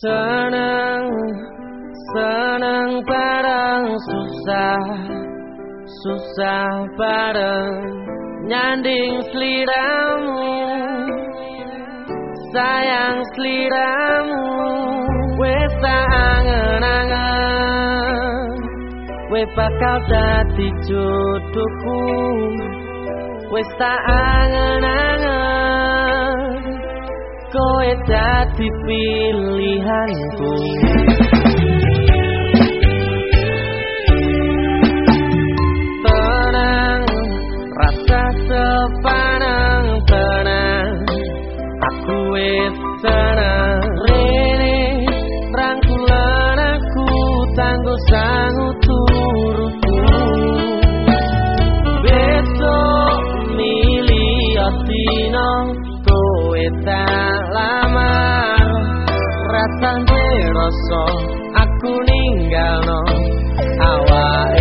Senang, senang bareng susah Susah bareng nyanding seliramu Sayang seliramu Wes tak angen-angen. Wes bakal dadi jodohku Wes tak angen-angen. Kowe dadi pilihanku rasane rasa aku ninggalno. Awak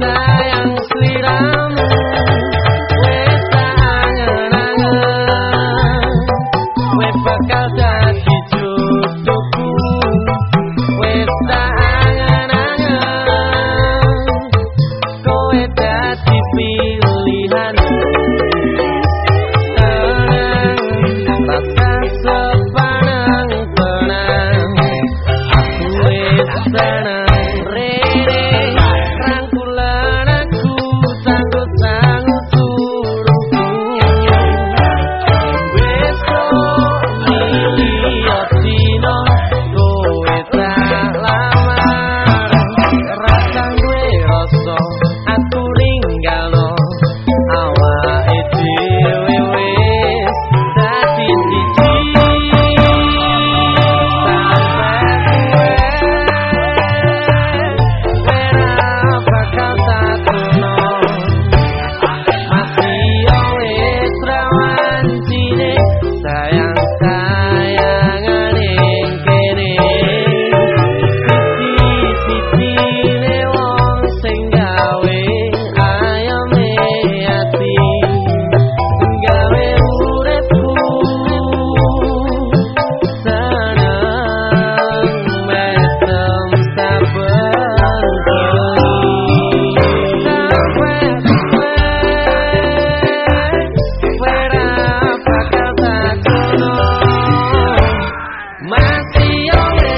tonight.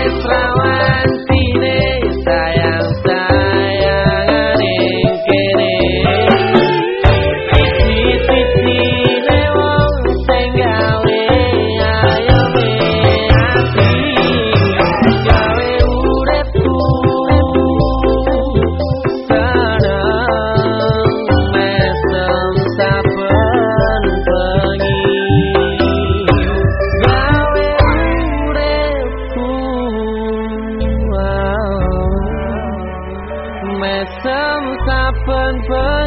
Israel. and.